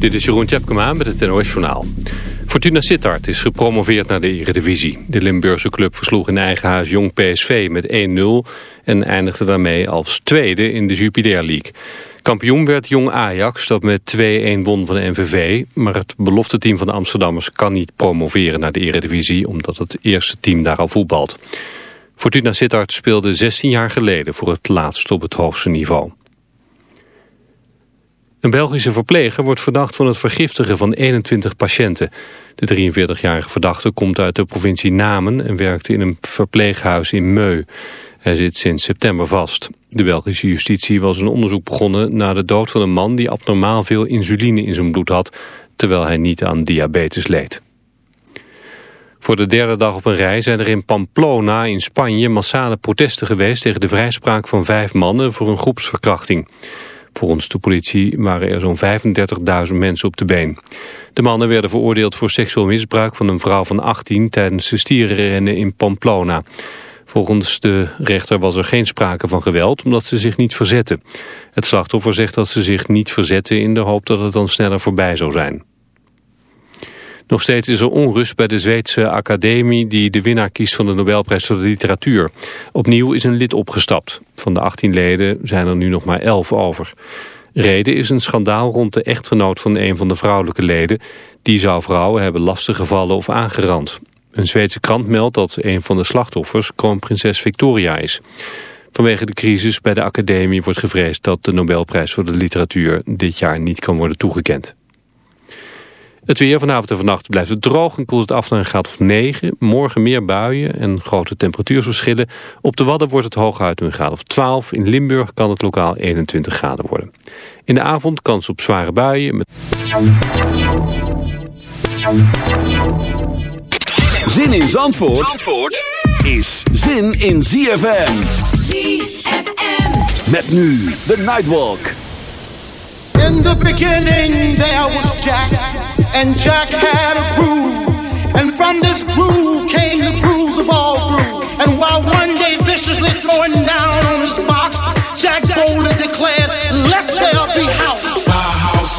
Dit is Jeroen Tjepkema met het NOS Journaal. Fortuna Sittard is gepromoveerd naar de Eredivisie. De Limburgse club versloeg in eigen huis Jong PSV met 1-0... en eindigde daarmee als tweede in de Jupiler League. Kampioen werd Jong Ajax, dat met 2-1 won van de NVV... maar het belofte team van de Amsterdammers kan niet promoveren naar de Eredivisie... omdat het eerste team daar al voetbalt. Fortuna Sittard speelde 16 jaar geleden voor het laatst op het hoogste niveau. Een Belgische verpleger wordt verdacht van het vergiftigen van 21 patiënten. De 43-jarige verdachte komt uit de provincie Namen en werkte in een verpleeghuis in Meu. Hij zit sinds september vast. De Belgische justitie was een onderzoek begonnen na de dood van een man die abnormaal veel insuline in zijn bloed had, terwijl hij niet aan diabetes leed. Voor de derde dag op een rij zijn er in Pamplona in Spanje massale protesten geweest tegen de vrijspraak van vijf mannen voor een groepsverkrachting. Volgens de politie waren er zo'n 35.000 mensen op de been. De mannen werden veroordeeld voor seksueel misbruik van een vrouw van 18 tijdens de stierenrennen in Pamplona. Volgens de rechter was er geen sprake van geweld omdat ze zich niet verzetten. Het slachtoffer zegt dat ze zich niet verzetten in de hoop dat het dan sneller voorbij zou zijn. Nog steeds is er onrust bij de Zweedse academie die de winnaar kiest van de Nobelprijs voor de literatuur. Opnieuw is een lid opgestapt. Van de 18 leden zijn er nu nog maar 11 over. Reden is een schandaal rond de echtgenoot van een van de vrouwelijke leden. Die zou vrouwen hebben lastiggevallen of aangerand. Een Zweedse krant meldt dat een van de slachtoffers kroonprinses Victoria is. Vanwege de crisis bij de academie wordt gevreesd dat de Nobelprijs voor de literatuur dit jaar niet kan worden toegekend. Het weer vanavond en vannacht blijft het droog en koelt het af naar een graad of 9. Morgen meer buien en grote temperatuursverschillen. Op de Wadden wordt het hooguit een graad of 12. In Limburg kan het lokaal 21 graden worden. In de avond kans op zware buien. Met... Zin in Zandvoort, Zandvoort is zin in ZFM. ZFM. Met nu de Nightwalk. In the beginning there was Jack, and Jack had a groove. And from this groove came the grooves of all groove. And while one day viciously throwing down on his box, Jack boldly declared, Let there be house.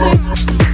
Let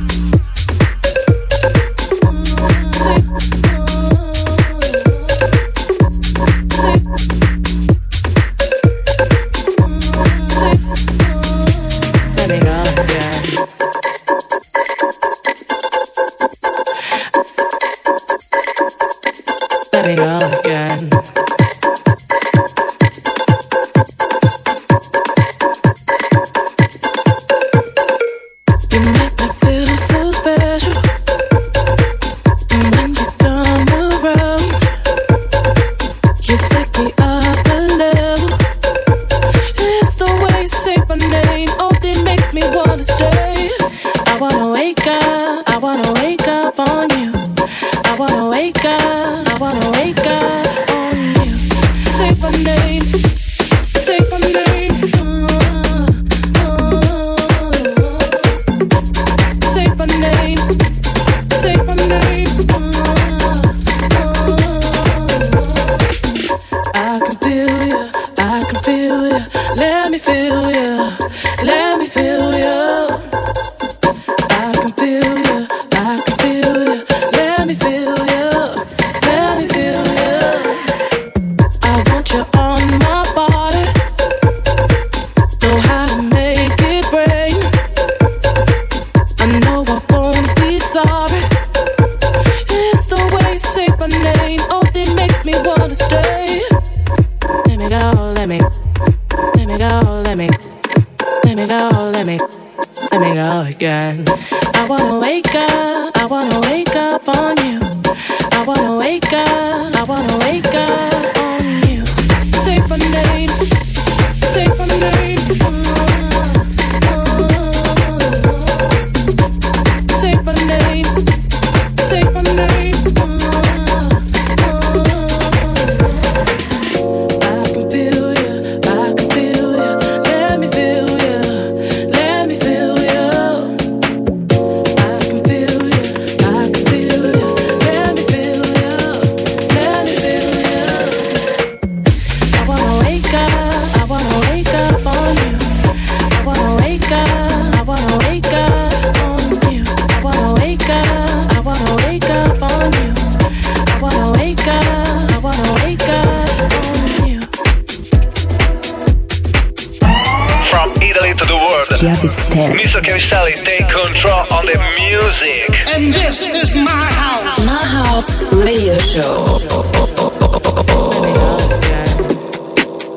Chiavistelli. Mr. Chiavistelli, take control on the music. And this is my house. My house radio show.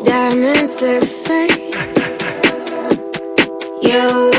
Diamonds look fake. Yo.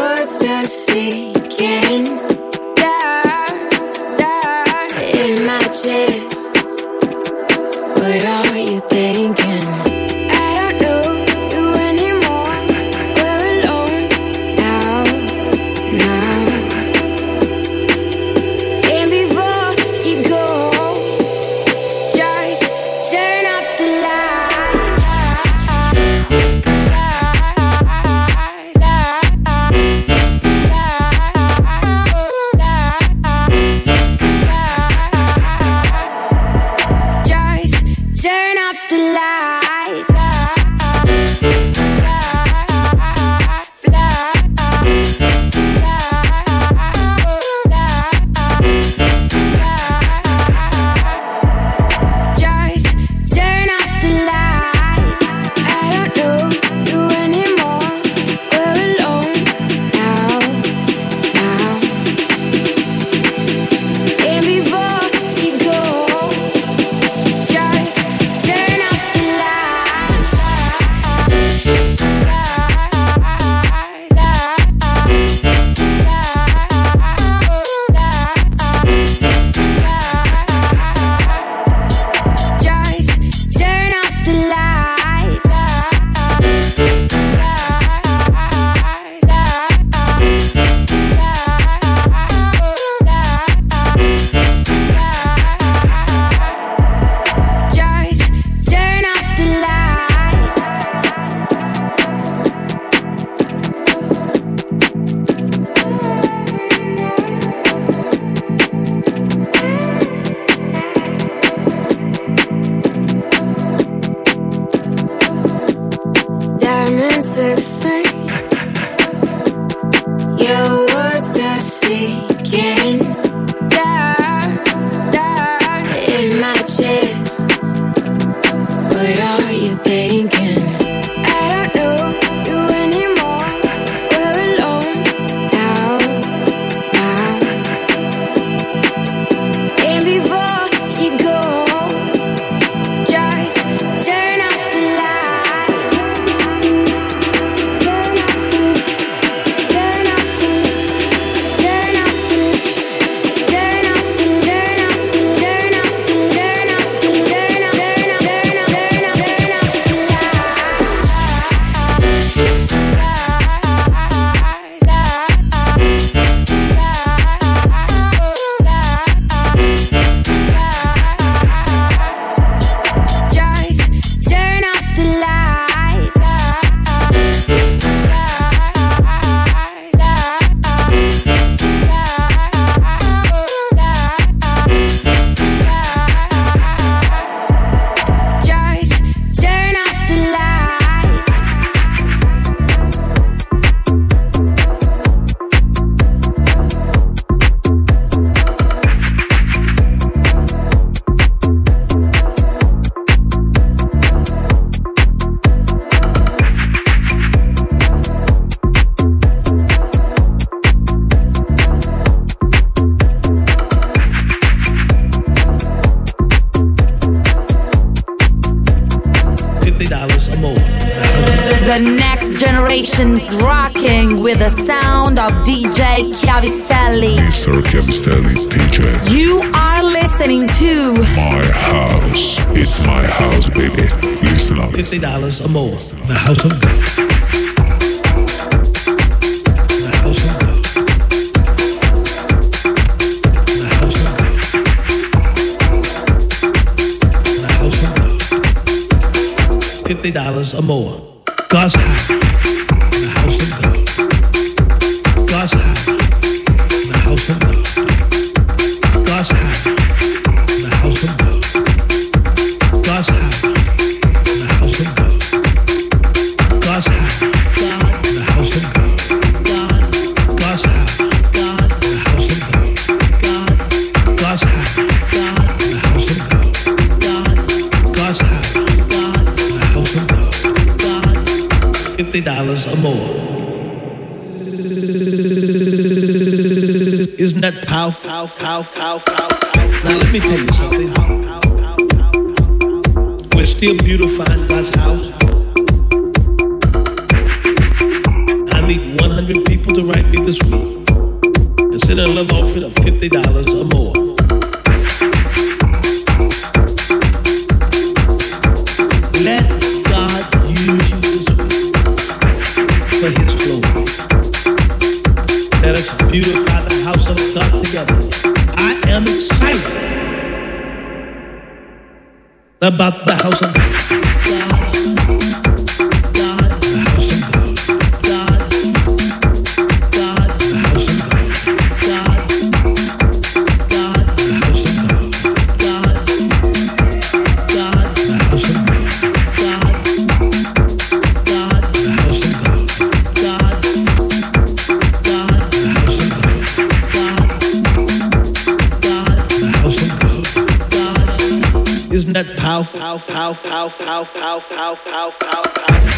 sessions rocking with the sound of DJ Chiavistelli. Mr. Chiavistelli, DJ. You are listening to My House. It's my house, baby. Listen up. $50 or more. The House of God. $50 or more. God's house. Powerful, powerful, powerful? Now let me tell you something. We're still beautifying God's house. I need 100 people to write me this week and send a love offering of $50 or more. Let God use this for His glory. Let us beautify the house of God together. I am excited about the house of That powerful? Powerful, powerful, powerful, powerful, powerful, powerful.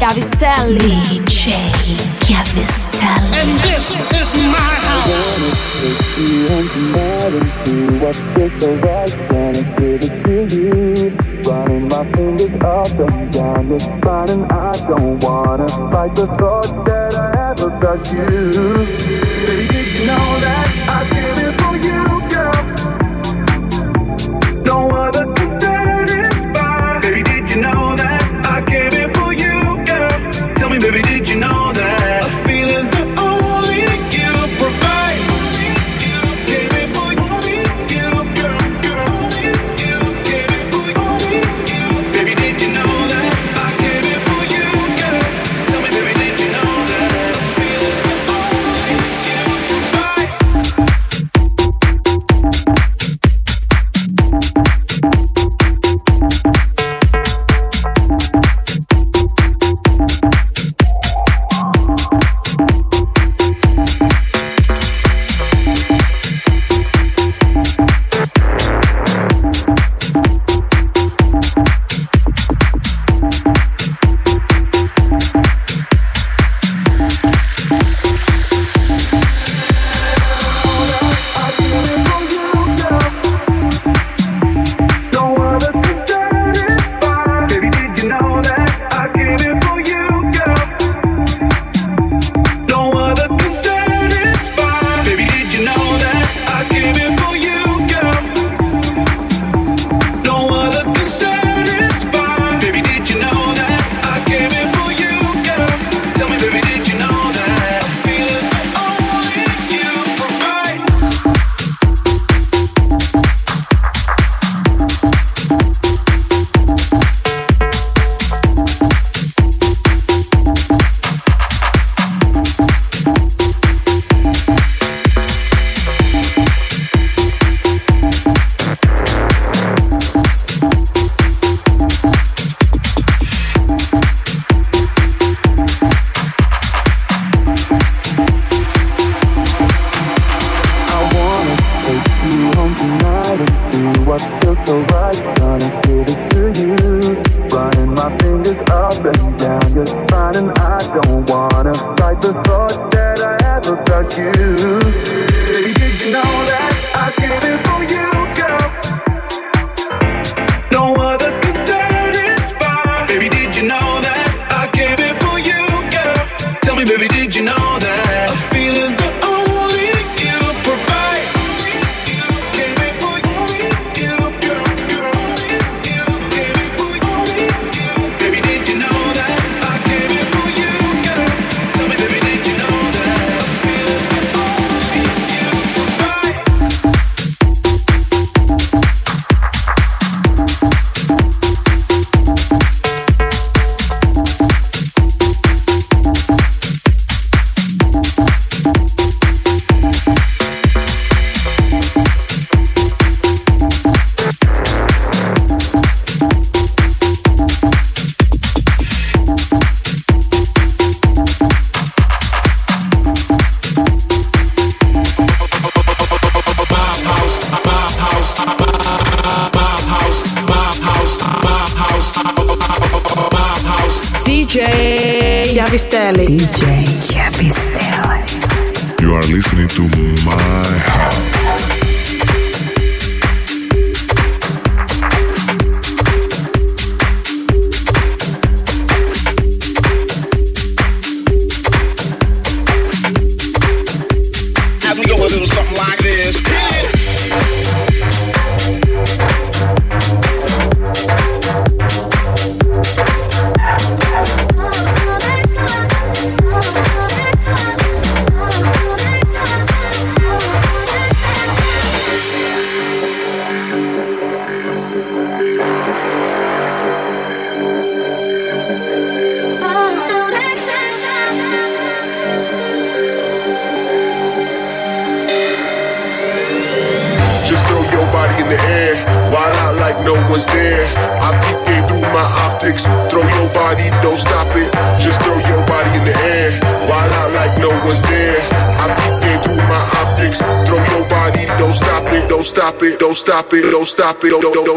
Chiavistelli. DJ Chiavistelli. And this is my house. What's this? I'm gonna give it you. Running my fingers up and down your spine, and I don't wanna fight the thought that I ever got you. Baby, you know that I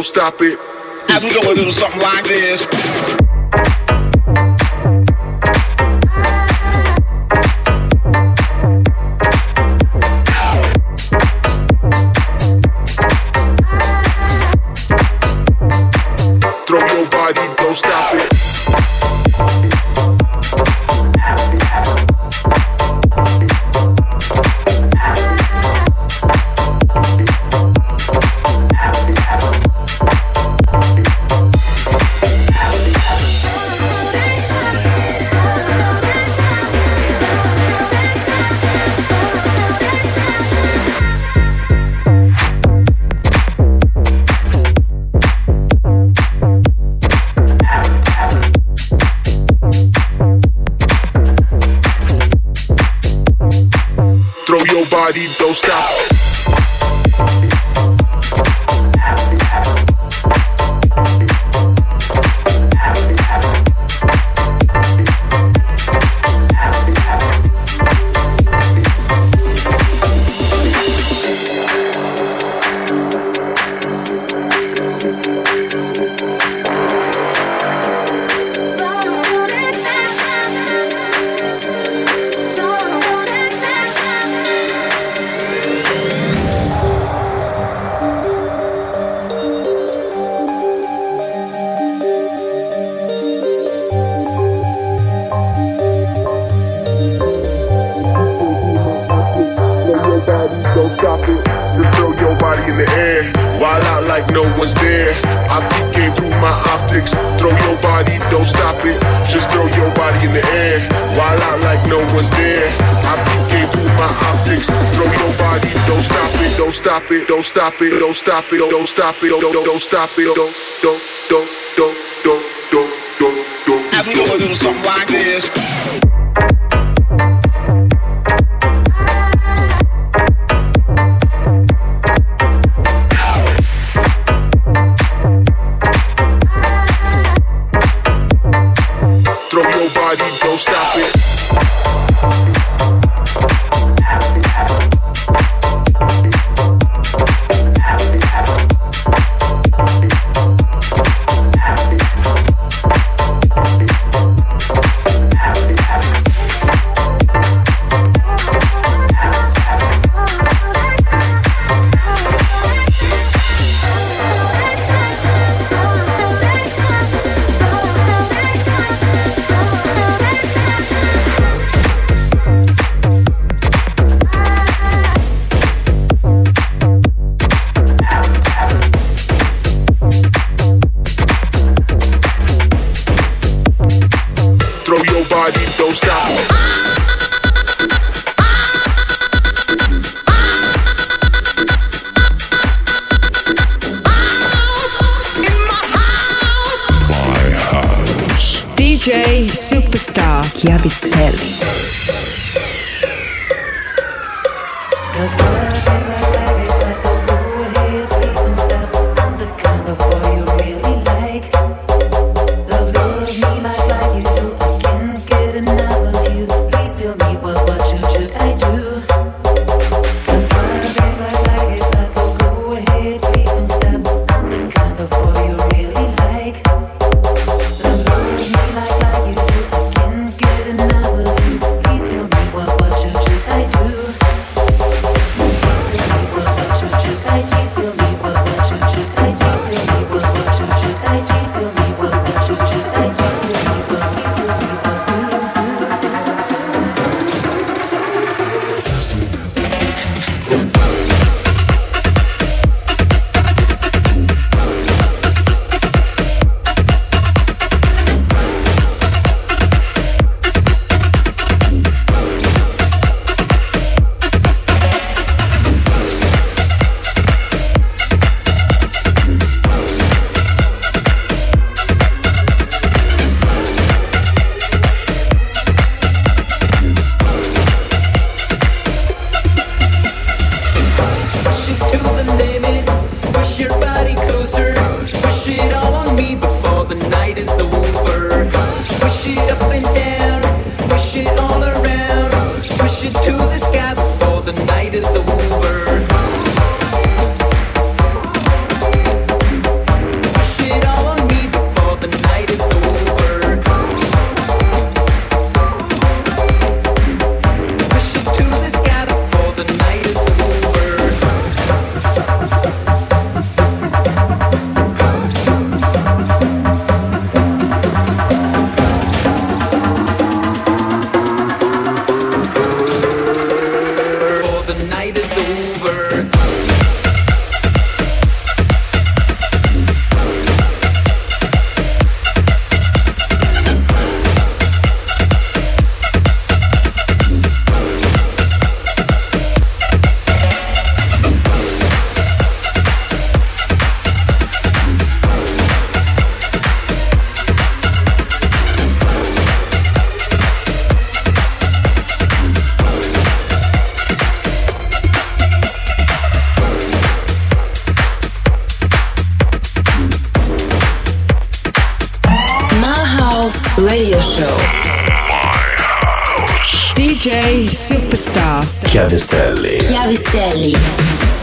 stop it. rápido. Radio Show. DJ Superstar. Chiavistelli. Chiavistelli.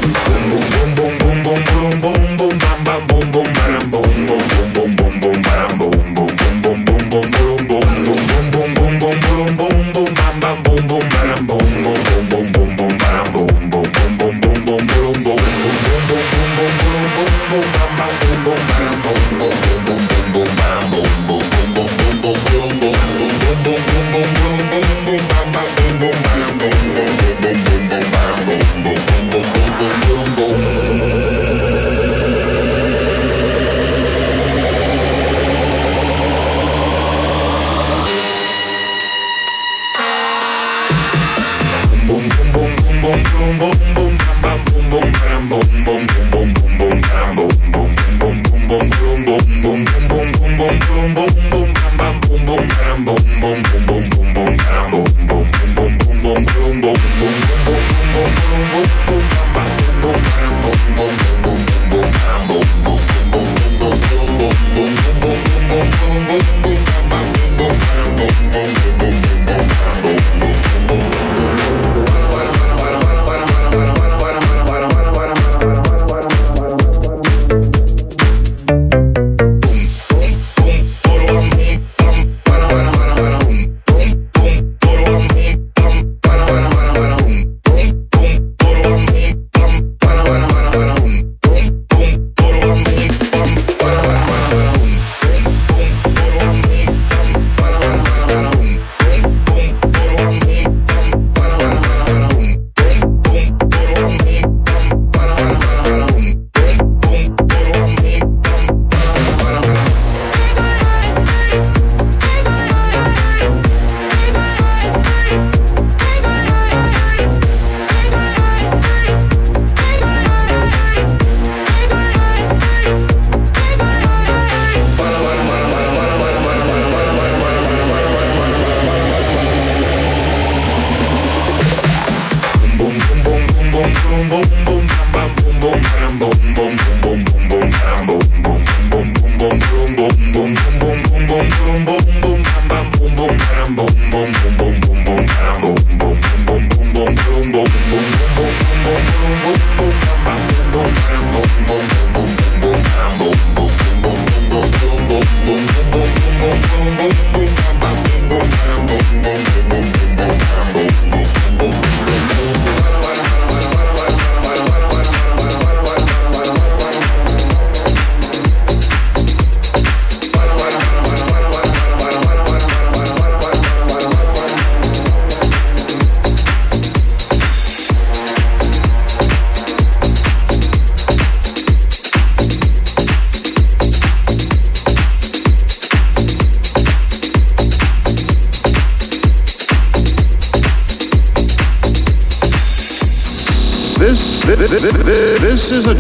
Boom boom boom boom boom boom boom boom boom boom boom boom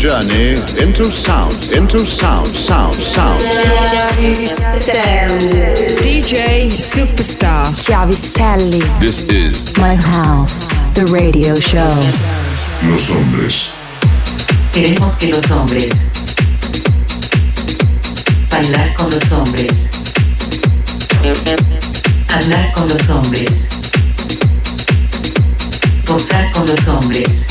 journey into sound, into sound, sound, sound. DJ Superstar. Chiavistelli. This is My house. The radio show. Los Hombres. Queremos que los hombres bailar con los hombres, hablar con los hombres, gozar con los hombres.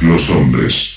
Los Hombres.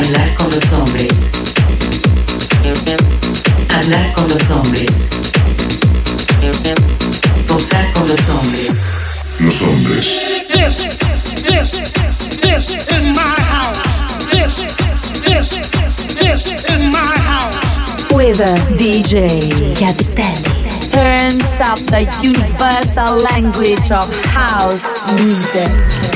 bailar con los hombres, hablar con los hombres, gozar con los hombres. Los Hombres. This, this, this is my house. This, this, this is my house. With a DJ Chiavistelli. Turns up the universal language of house music.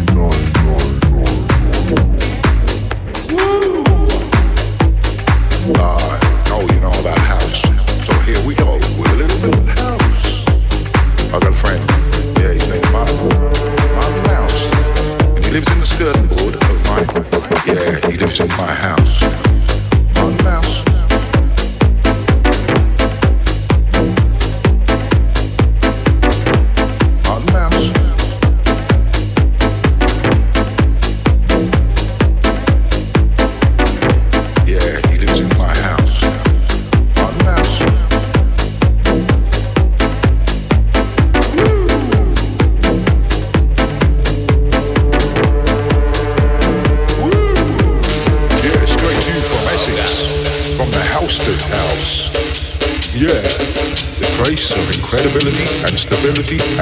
eternity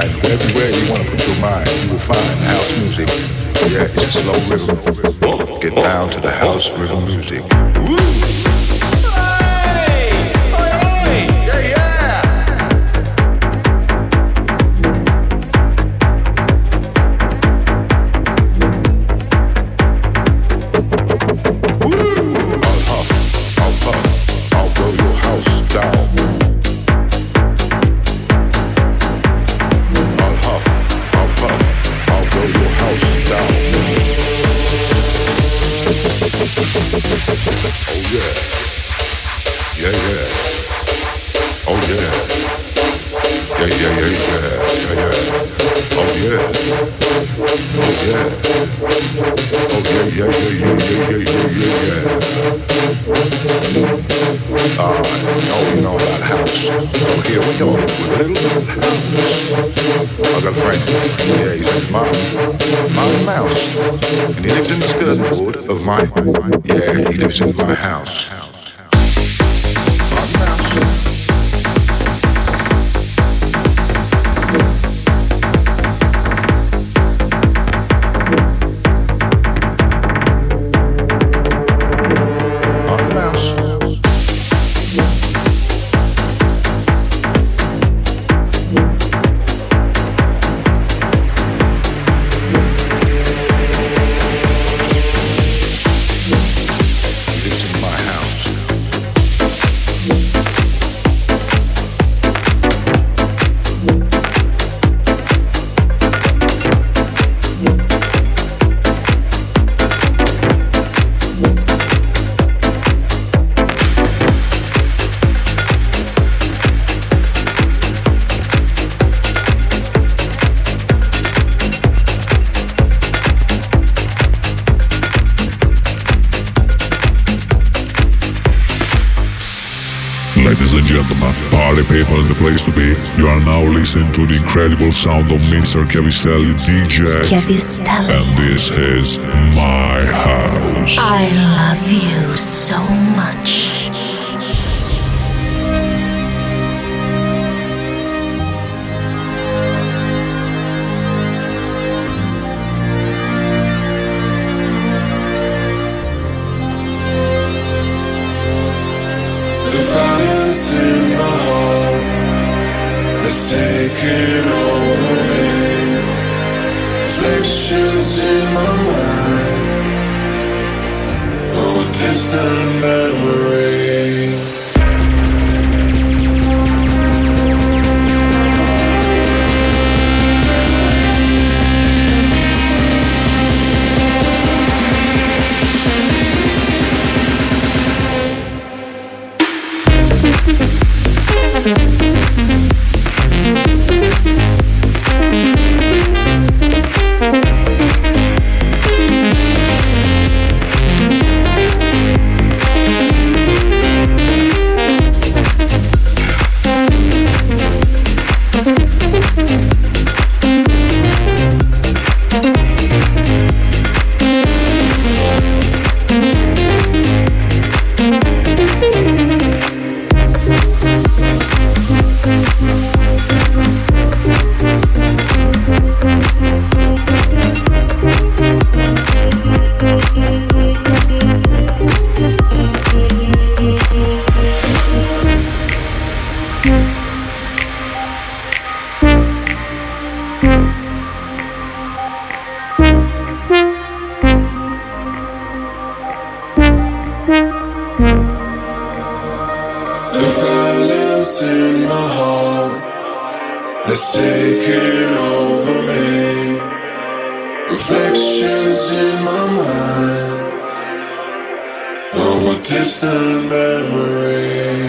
Ladies and gentlemen, party people and the place to be, you are now listening to the incredible sound of Mr. Chiavistelli DJ. Chiavistelli. And this is my house. I love you so much. over me. In my mind. Oh, distant memory. The violence in my heart has taken over me. Reflections in my mind oh, of a distant memory.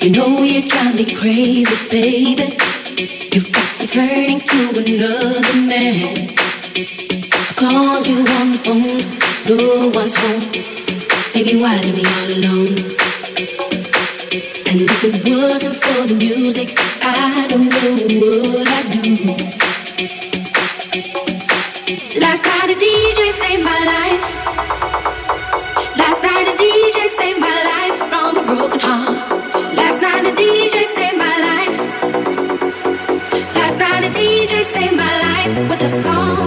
You know you drive me crazy, baby. You've got me turning to another man. I called you on the phone, no one's home. Baby, why leave me all alone? And if it wasn't for the music, I don't know what I'd do. Last night a DJ saved my life.